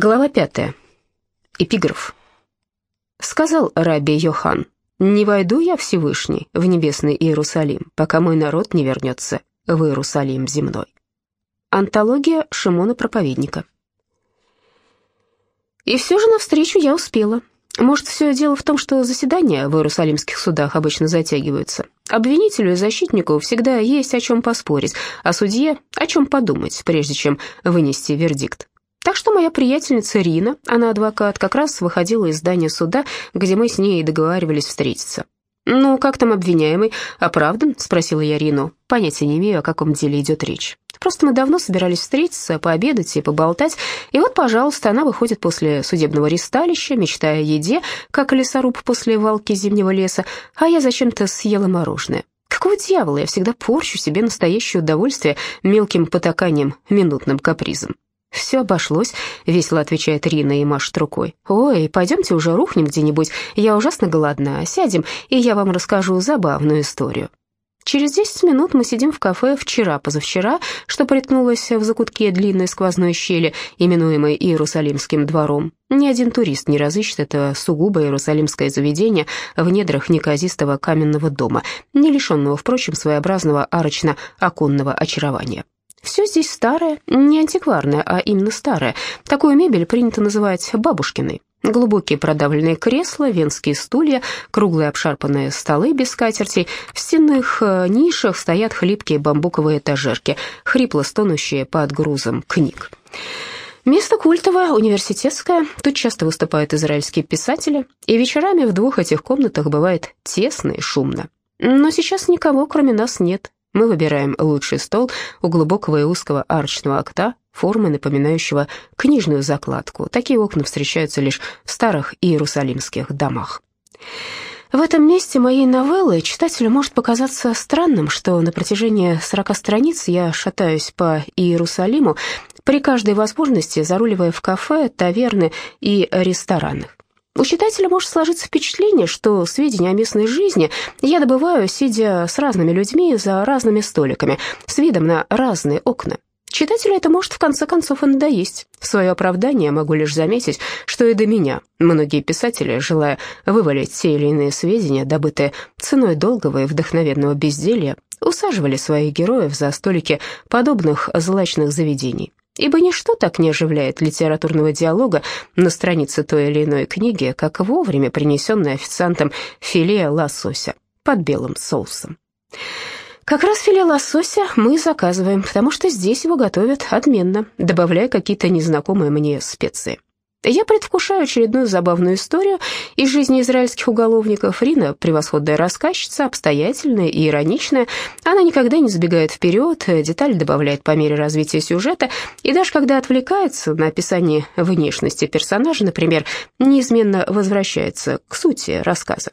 Глава пятая. Эпиграф. Сказал Раби Йохан, «Не войду я Всевышний в небесный Иерусалим, пока мой народ не вернется в Иерусалим земной». Антология Шимона Проповедника. И все же навстречу я успела. Может, все дело в том, что заседания в иерусалимских судах обычно затягиваются. Обвинителю и защитнику всегда есть о чем поспорить, а судье о чем подумать, прежде чем вынести вердикт. Так что моя приятельница Рина, она адвокат, как раз выходила из здания суда, где мы с ней договаривались встретиться. «Ну, как там обвиняемый? Оправдан?» — спросила я Рину. Понятия не имею, о каком деле идет речь. Просто мы давно собирались встретиться, пообедать и поболтать, и вот, пожалуйста, она выходит после судебного ресталища, мечтая о еде, как лесоруб после валки зимнего леса, а я зачем-то съела мороженое. Какого дьявола я всегда порчу себе настоящее удовольствие мелким потаканием, минутным капризом? «Все обошлось», — весело отвечает Рина и машет рукой. «Ой, пойдемте уже рухнем где-нибудь, я ужасно голодна, сядем, и я вам расскажу забавную историю». Через 10 минут мы сидим в кафе «Вчера-позавчера», что приткнулось в закутке длинной сквозной щели, именуемой Иерусалимским двором. Ни один турист не разыщет это сугубо иерусалимское заведение в недрах неказистого каменного дома, не лишенного, впрочем, своеобразного арочно-оконного очарования. Все здесь старое, не антикварное, а именно старое. Такую мебель принято называть бабушкиной. Глубокие продавленные кресла, венские стулья, круглые обшарпанные столы без скатертей. В стенных э, нишах стоят хлипкие бамбуковые этажерки, хрипло стонущие под грузом книг. Место культовое, университетское, тут часто выступают израильские писатели, и вечерами в двух этих комнатах бывает тесно и шумно. Но сейчас никого, кроме нас, нет, мы выбираем лучший стол у глубокого и узкого арочного окна, формы, напоминающего книжную закладку. Такие окна встречаются лишь в старых иерусалимских домах. В этом месте моей новеллы читателю может показаться странным, что на протяжении 40 страниц я шатаюсь по Иерусалиму, при каждой возможности заруливая в кафе, таверны и ресторанах. У читателя может сложиться впечатление, что сведения о местной жизни я добываю, сидя с разными людьми за разными столиками, с видом на разные окна. Читателю это может в конце концов и надоесть. В свое оправдание могу лишь заметить, что и до меня многие писатели, желая вывалить те или иные сведения, добытые ценой долгого и вдохновенного безделья, усаживали своих героев за столики подобных злачных заведений ибо ничто так не оживляет литературного диалога на странице той или иной книги, как вовремя принесенное официантом филе лосося под белым соусом. Как раз филе лосося мы заказываем, потому что здесь его готовят отменно, добавляя какие-то незнакомые мне специи. Я предвкушаю очередную забавную историю из жизни израильских уголовников. Рина – превосходная рассказчица, обстоятельная и ироничная. Она никогда не забегает вперед, детали добавляет по мере развития сюжета, и даже когда отвлекается на описание внешности персонажа, например, неизменно возвращается к сути рассказа.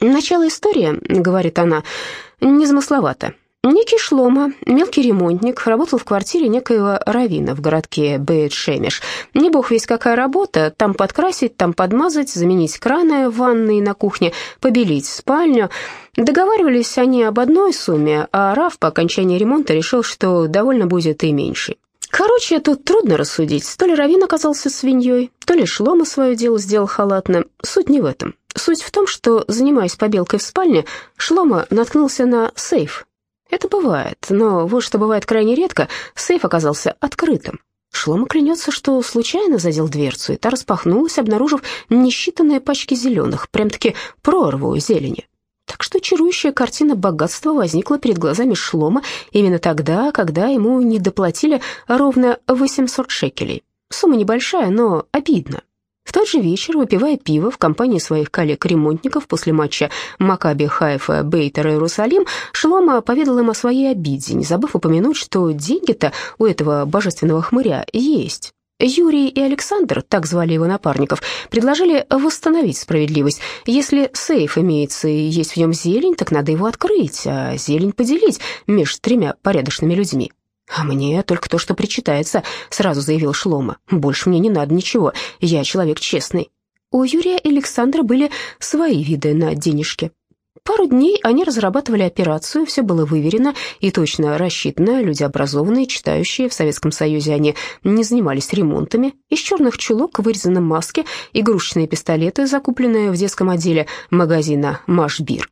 «Начало истории, — говорит она, — незамысловато. Некий Шлома, мелкий ремонтник, работал в квартире некоего равина в городке Бейт-Шемеш. Не бог весь какая работа, там подкрасить, там подмазать, заменить краны в ванной на кухне, побелить спальню. Договаривались они об одной сумме, а Раф по окончании ремонта решил, что довольно будет и меньше. Короче, тут трудно рассудить. То ли Равин оказался свиньей, то ли Шлома свое дело сделал халатно. Суть не в этом. Суть в том, что, занимаясь побелкой в спальне, Шлома наткнулся на сейф, это бывает, но вот что бывает крайне редко, сейф оказался открытым. Шлома клянется, что случайно задел дверцу, и та распахнулась, обнаружив несчитанные пачки зеленых, прям-таки прорву зелени. Так что чарующая картина богатства возникла перед глазами Шлома именно тогда, когда ему не доплатили ровно 800 шекелей. Сумма небольшая, но обидно. В тот же вечер, выпивая пиво в компании своих коллег-ремонтников после матча Макаби Хайфа Бейтер Иерусалим, Шлома поведал им о своей обиде, не забыв упомянуть, что деньги-то у этого божественного хмыря есть. Юрий и Александр, так звали его напарников, предложили восстановить справедливость. Если сейф имеется и есть в нем зелень, так надо его открыть, а зелень поделить между тремя порядочными людьми. «А мне только то, что причитается», — сразу заявил Шлома. «Больше мне не надо ничего, я человек честный». У Юрия и Александра были свои виды на денежки. Пару дней они разрабатывали операцию, все было выверено и точно рассчитано. Люди образованные, читающие, в Советском Союзе они не занимались ремонтами. Из черных чулок вырезаны маски, игрушечные пистолеты, закупленные в детском отделе магазина «Машбир».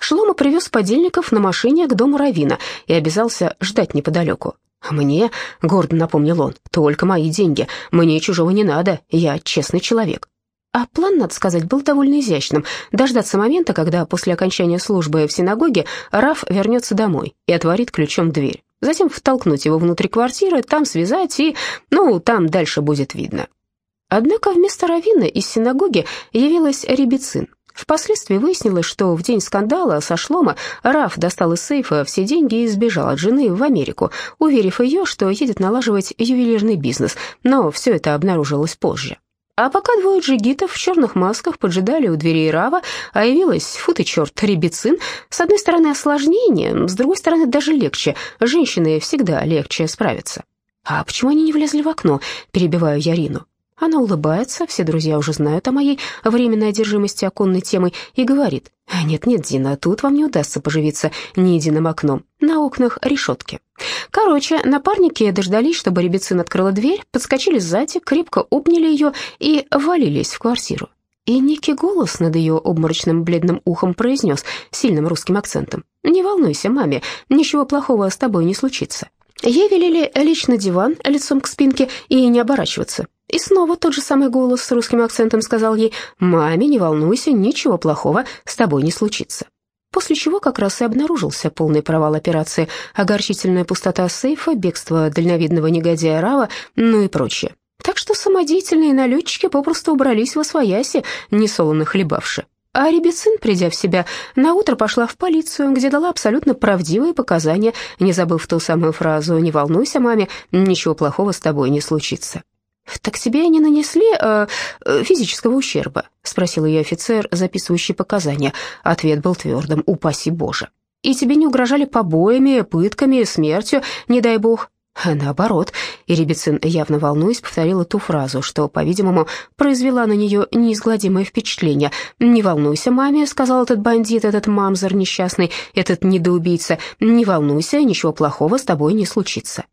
Шлома привез подельников на машине к дому Равина и обязался ждать неподалеку. «Мне», — гордо напомнил он, — «только мои деньги. Мне чужого не надо, я честный человек». А план, надо сказать, был довольно изящным. Дождаться момента, когда после окончания службы в синагоге Раф вернется домой и отворит ключом дверь. Затем втолкнуть его внутрь квартиры, там связать и... Ну, там дальше будет видно. Однако вместо Равина из синагоги явилась Ребецин. Впоследствии выяснилось, что в день скандала со Шлома Раф достал из сейфа все деньги и сбежал от жены в Америку, уверив ее, что едет налаживать ювелирный бизнес, но все это обнаружилось позже. А пока двое джигитов в черных масках поджидали у дверей Рава, а явилась, фу ты черт, ребецин, с одной стороны осложнение, с другой стороны даже легче. Женщины всегда легче справятся. «А почему они не влезли в окно?» – перебиваю Ярину. Она улыбается, все друзья уже знают о моей временной одержимости оконной темой, и говорит, «Нет-нет, Дина, тут вам не удастся поживиться ни единым окном, на окнах решетки». Короче, напарники дождались, чтобы Ребецин открыла дверь, подскочили сзади, крепко обняли ее и валились в квартиру. И некий голос над ее обморочным бледным ухом произнес сильным русским акцентом, «Не волнуйся, маме, ничего плохого с тобой не случится». Ей велели лечь на диван лицом к спинке и не оборачиваться. И снова тот же самый голос с русским акцентом сказал ей, «Маме, не волнуйся, ничего плохого с тобой не случится». После чего как раз и обнаружился полный провал операции, огорчительная пустота сейфа, бегство дальновидного негодяя Рава, ну и прочее. Так что самодеятельные налетчики попросту убрались во свояси, несолоно хлебавши. А Ребецин, придя в себя, наутро пошла в полицию, где дала абсолютно правдивые показания, не забыв ту самую фразу «Не волнуйся, маме, ничего плохого с тобой не случится». «Так тебе не нанесли э, э, физического ущерба?» — спросил ее офицер, записывающий показания. Ответ был твердым «Упаси Боже». «И тебе не угрожали побоями, пытками, смертью, не дай бог?» Наоборот, и явно волнуясь, повторила ту фразу, что, по-видимому, произвела на нее неизгладимое впечатление. «Не волнуйся, маме», — сказал этот бандит, этот мамзер несчастный, этот недоубийца, «не волнуйся, ничего плохого с тобой не случится»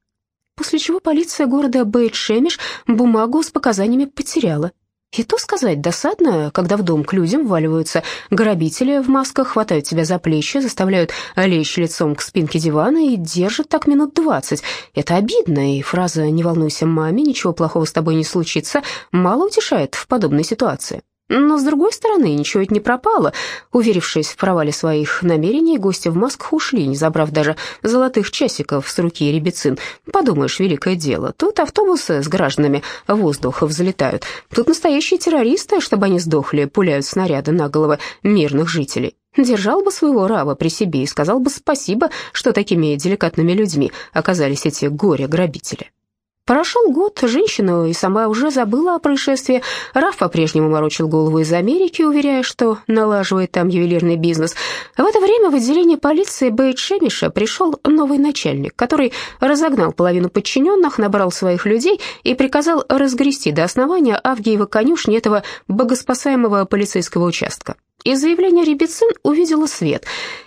после чего полиция города Бейт-Шемиш бумагу с показаниями потеряла. И то сказать досадно, когда в дом к людям вваливаются грабители в масках, хватают тебя за плечи, заставляют лечь лицом к спинке дивана и держат так минут двадцать. Это обидно, и фраза «не волнуйся, маме, ничего плохого с тобой не случится» мало утешает в подобной ситуации. Но, с другой стороны, ничего ведь не пропало. Уверившись в провале своих намерений, гости в масках ушли, не забрав даже золотых часиков с руки ребецин. Подумаешь, великое дело. Тут автобусы с гражданами в воздух взлетают. Тут настоящие террористы, чтобы они сдохли, пуляют снаряды на головы мирных жителей. Держал бы своего раба при себе и сказал бы спасибо, что такими деликатными людьми оказались эти горе-грабители. Прошел год, женщина и сама уже забыла о происшествии. Раф по-прежнему морочил голову из Америки, уверяя, что налаживает там ювелирный бизнес. В это время в отделение полиции Бейт-Шемиша пришел новый начальник, который разогнал половину подчиненных, набрал своих людей и приказал разгрести до основания Авгиева конюшни этого богоспасаемого полицейского участка. И заявление Ребецин увидело свет,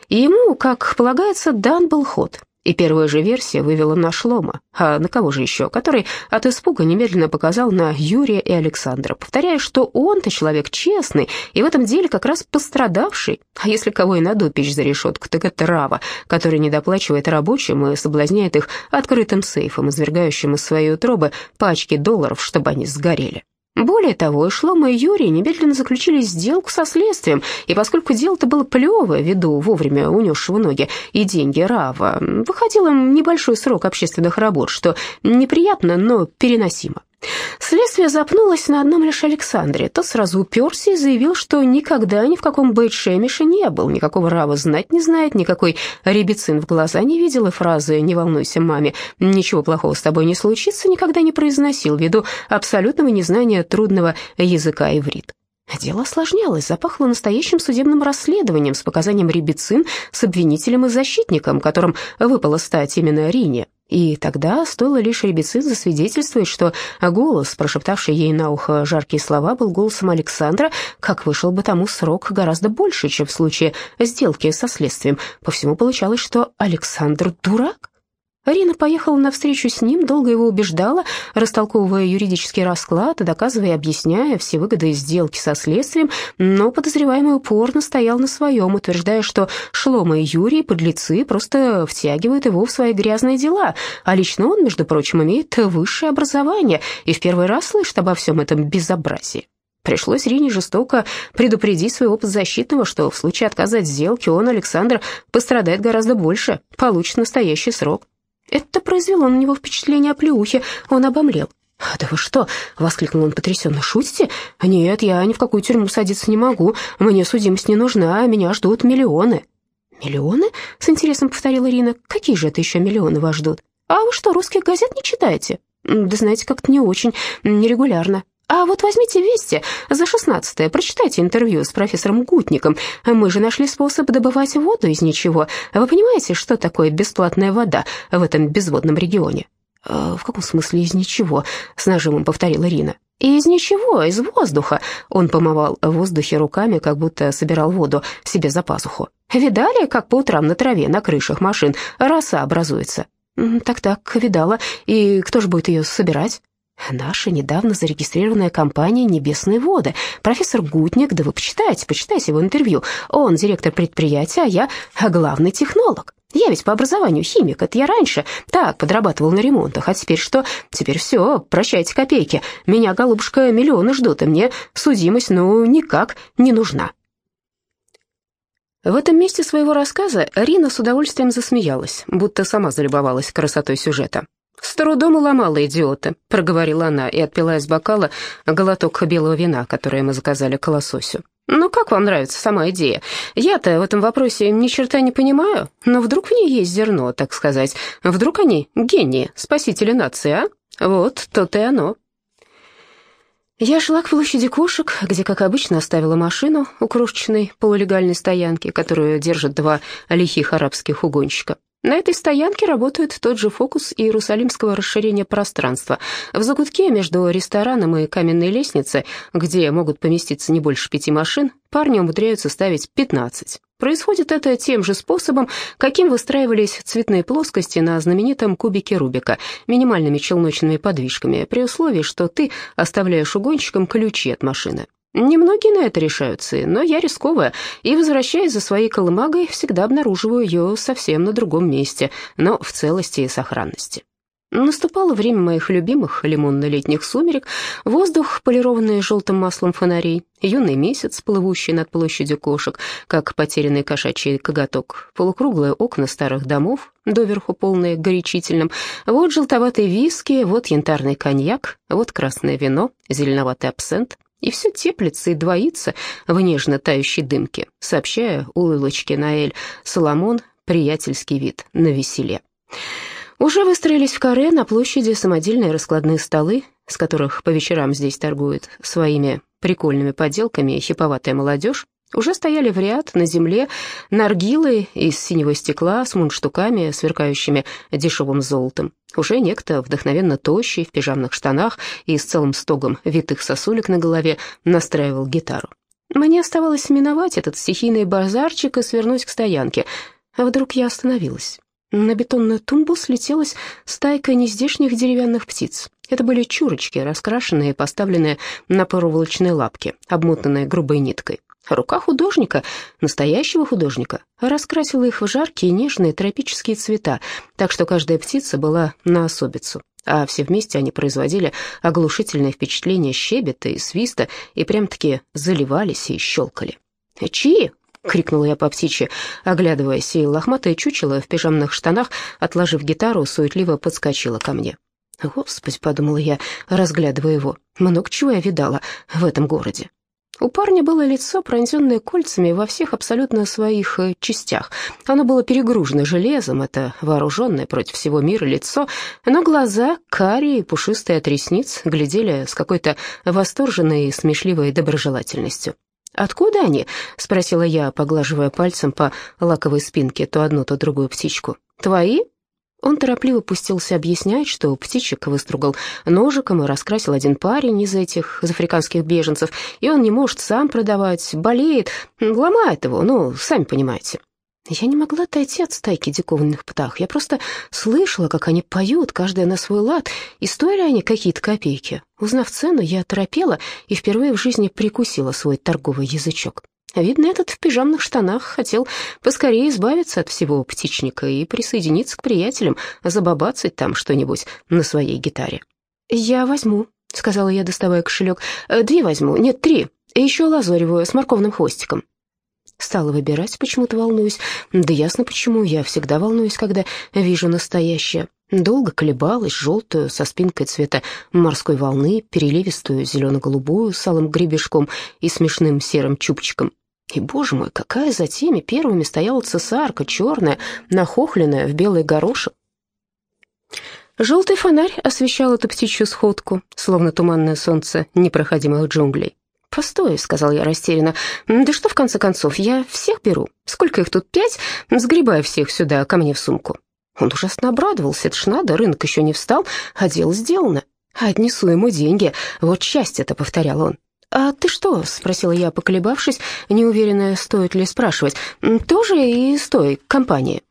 ему, как полагается, дан был ход. И первая же версия вывела на Шлома, а на кого же еще, который от испуга немедленно показал на Юрия и Александра, повторяя, что он-то человек честный и в этом деле как раз пострадавший. А если кого и надо упечь за решетку, так это Рава, который не доплачивает рабочим и соблазняет их открытым сейфом, извергающим из своей утробы пачки долларов, чтобы они сгорели. Более того, Шлома и Юрий немедленно заключили сделку со следствием, и поскольку дело-то было плевое, ввиду вовремя унесшего ноги и деньги Рава, выходил им небольшой срок общественных работ, что неприятно, но переносимо. Следствие запнулось на одном лишь Александре. Тот сразу уперся и заявил, что никогда ни в каком Бейтшемише не был, никакого Рава знать не знает, никакой ребецин в глаза не видел, и фразы «не волнуйся, маме, ничего плохого с тобой не случится» никогда не произносил ввиду абсолютного незнания трудного языка иврит. Дело осложнялось, запахло настоящим судебным расследованием с показанием ребецин с обвинителем и защитником, которым выпало стать именно Рине. И тогда стоило лишь ребецин засвидетельствовать, что голос, прошептавший ей на ухо жаркие слова, был голосом Александра, как вышел бы тому срок гораздо больше, чем в случае сделки со следствием. По всему получалось, что Александр дурак. Арина поехала на встречу с ним, долго его убеждала, растолковывая юридический расклад, доказывая и объясняя все выгоды сделки со следствием, но подозреваемый упорно стоял на своем, утверждая, что Шлома и Юрий, подлецы, просто втягивают его в свои грязные дела, а лично он, между прочим, имеет высшее образование и в первый раз слышит обо всем этом безобразии. Пришлось Рине жестоко предупредить своего подзащитного, что в случае отказа от сделки он, Александр, пострадает гораздо больше, получит настоящий срок. Это произвело на него впечатление оплеухи, он обомлел. «Да вы что?» — воскликнул он потрясенно. «Шутите? Нет, я ни в какую тюрьму садиться не могу. Мне судимость не нужна, а меня ждут миллионы». «Миллионы?» — с интересом повторила Ирина. «Какие же это еще миллионы вас ждут? А вы что, русских газет не читаете?» «Да знаете, как-то не очень, нерегулярно». А вот возьмите «Вести» за шестнадцатое, прочитайте интервью с профессором Гутником. Мы же нашли способ добывать воду из ничего. Вы понимаете, что такое бесплатная вода в этом безводном регионе?» «В каком смысле из ничего?» — с нажимом повторила Рина. «Из ничего, из воздуха!» Он помывал в воздухе руками, как будто собирал воду себе за пазуху. «Видали, как по утрам на траве, на крышах машин роса образуется?» «Так-так, видала. И кто же будет ее собирать?» Наша недавно зарегистрированная компания «Небесные воды». Профессор Гутник, да вы почитайте, почитайте его интервью. Он директор предприятия, а я главный технолог. Я ведь по образованию химик, это я раньше так подрабатывал на ремонтах, а теперь что? Теперь все, прощайте копейки. Меня, голубушка, миллионы ждут, и мне судимость, ну, никак не нужна. В этом месте своего рассказа Рина с удовольствием засмеялась, будто сама залюбовалась красотой сюжета. «С трудом уломала идиота», — проговорила она и отпила из бокала глоток белого вина, которое мы заказали к лососю. «Ну, как вам нравится сама идея? Я-то в этом вопросе ни черта не понимаю, но вдруг в ней есть зерно, так сказать. Вдруг они гении, спасители нации, а? Вот, то-то и оно». Я шла к площади кошек, где, как обычно, оставила машину у крошечной полулегальной стоянки, которую держат два лихих арабских угонщика. На этой стоянке работает тот же фокус иерусалимского расширения пространства. В закутке между рестораном и каменной лестницей, где могут поместиться не больше пяти машин, парни умудряются ставить 15. Происходит это тем же способом, каким выстраивались цветные плоскости на знаменитом кубике Рубика, минимальными челночными подвижками, при условии, что ты оставляешь угонщикам ключи от машины. Немногие на это решаются, но я рисковая, и, возвращаясь за своей колымагой, всегда обнаруживаю ее совсем на другом месте, но в целости и сохранности. Наступало время моих любимых лимонно-летних сумерек, воздух, полированный желтым маслом фонарей, юный месяц, плывущий над площадью кошек, как потерянный кошачий коготок, полукруглые окна старых домов, доверху полные горячительным, вот желтоватые виски, вот янтарный коньяк, вот красное вино, зеленоватый абсент, и все теплится и двоится в нежно тающей дымке, сообщая улыбочке Наэль Соломон приятельский вид на веселе. Уже выстроились в каре на площади самодельные раскладные столы, с которых по вечерам здесь торгуют своими прикольными поделками хиповатая молодежь, уже стояли в ряд на земле наргилы из синего стекла с мундштуками, сверкающими дешевым золотом. Уже некто, вдохновенно тощий, в пижамных штанах и с целым стогом витых сосулек на голове, настраивал гитару. Мне оставалось миновать этот стихийный базарчик и свернуть к стоянке. А вдруг я остановилась. На бетонную тумбу слетелась стайка нездешних деревянных птиц. Это были чурочки, раскрашенные и поставленные на проволочные лапки, обмотанные грубой ниткой. Рука художника, настоящего художника, раскрасила их в жаркие нежные тропические цвета, так что каждая птица была на особицу, а все вместе они производили оглушительное впечатление щебета и свиста и прям-таки заливались и щелкали. «Чьи?» — крикнула я по птичьи, оглядываясь, и лохматое чучело в пижамных штанах, отложив гитару, суетливо подскочила ко мне. «Господи», — подумала я, разглядывая его, — «много чего я видала в этом городе». У парня было лицо, пронзенное кольцами во всех абсолютно своих э, частях. Оно было перегружено железом, это вооруженное против всего мира лицо, но глаза, карие, пушистые от ресниц, глядели с какой-то восторженной и смешливой доброжелательностью. «Откуда они?» — спросила я, поглаживая пальцем по лаковой спинке то одну, то другую птичку. «Твои?» Он торопливо пустился объяснять, что птичек выстругал ножиком и раскрасил один парень из этих, из африканских беженцев, и он не может сам продавать, болеет, ломает его, ну, сами понимаете. Я не могла отойти от стайки диковинных птах. Я просто слышала, как они поют, каждая на свой лад, и стоили они какие-то копейки. Узнав цену, я торопела и впервые в жизни прикусила свой торговый язычок. Видно, этот в пижамных штанах хотел поскорее избавиться от всего птичника и присоединиться к приятелям, забабацать там что-нибудь на своей гитаре. «Я возьму», — сказала я, доставая кошелек. «Две возьму, нет, три, и еще лазоревую с морковным хвостиком». Стала выбирать, почему-то волнуюсь. Да ясно почему, я всегда волнуюсь, когда вижу настоящее. Долго колебалась, желтую, со спинкой цвета морской волны, переливистую, зелено-голубую, с алым гребешком и смешным серым чубчиком. И, боже мой, какая за теми первыми стояла цесарка, черная, нахохленная, в белый горошек. Желтый фонарь освещал эту птичью сходку, словно туманное солнце непроходимых джунглей. «Постой», — сказал я растерянно. «Да что, в конце концов, я всех беру. Сколько их тут, пять? Сгребай всех сюда, ко мне в сумку». Он ужасно обрадовался. Это ж надо, рынок еще не встал, а дело сделано. «Отнесу ему деньги. Вот счастье-то», — повторял он. «А ты что?» — спросила я, поколебавшись, неуверенная, стоит ли спрашивать. «Тоже и с той компании?»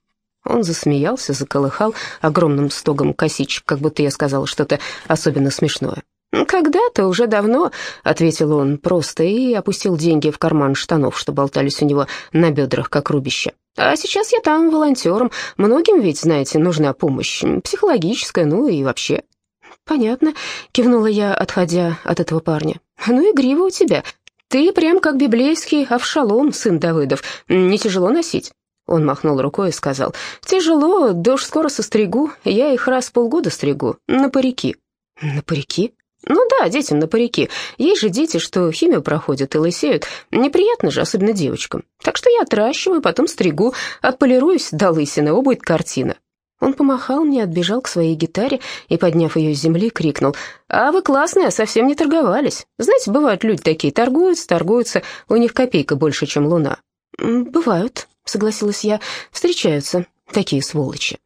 Он засмеялся, заколыхал огромным стогом косичек, как будто я сказала что-то особенно смешное. «Когда-то, уже давно», — ответил он просто и опустил деньги в карман штанов, что болтались у него на бедрах, как рубище. «А сейчас я там волонтером. Многим ведь, знаете, нужна помощь, психологическая, ну и вообще». «Понятно», — кивнула я, отходя от этого парня. «Ну, игриво у тебя. Ты прям как библейский Авшалом, сын Давыдов. Не тяжело носить?» Он махнул рукой и сказал, «Тяжело, уж скоро состригу. Я их раз в полгода стригу, на парики». «На парики?» Ну да, детям на парики. Есть же дети, что химию проходят и лысеют. Неприятно же, особенно девочкам. Так что я отращиваю, потом стригу, отполируюсь до лысины, о, будет картина. Он помахал мне, отбежал к своей гитаре и, подняв ее с земли, крикнул. «А вы классные, совсем не торговались. Знаете, бывают люди такие, торгуются, торгуются, у них копейка больше, чем луна». «Бывают», — согласилась я, — «встречаются такие сволочи».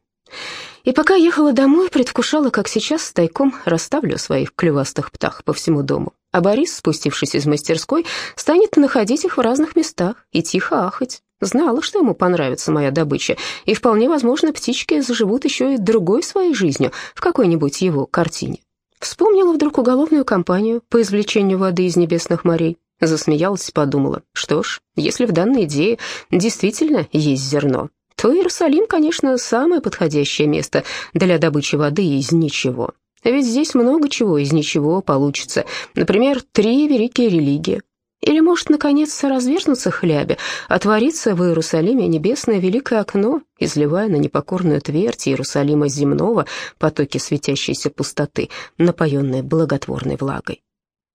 И пока ехала домой, предвкушала, как сейчас тайком расставлю своих клювастых птах по всему дому. А Борис, спустившись из мастерской, станет находить их в разных местах и тихо ахать. Знала, что ему понравится моя добыча, и вполне возможно, птички заживут еще и другой своей жизнью в какой-нибудь его картине. Вспомнила вдруг уголовную кампанию по извлечению воды из небесных морей. Засмеялась и подумала, что ж, если в данной идее действительно есть зерно, то Иерусалим, конечно, самое подходящее место для добычи воды из ничего. Ведь здесь много чего из ничего получится. Например, три великие религии. Или, может, наконец, развернуться хлябе, отвориться в Иерусалиме небесное великое окно, изливая на непокорную твердь Иерусалима земного потоки светящейся пустоты, напоенные благотворной влагой.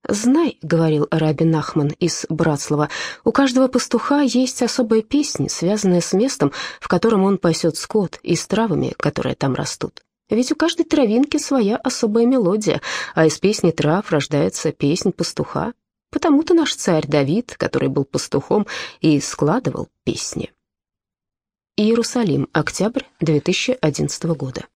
«Знай», — говорил Раби Нахман из Братслава, «у каждого пастуха есть особая песня, связанная с местом, в котором он пасет скот, и с травами, которые там растут. Ведь у каждой травинки своя особая мелодия, а из песни трав рождается песнь пастуха. Потому-то наш царь Давид, который был пастухом, и складывал песни». Иерусалим, октябрь 2011 года.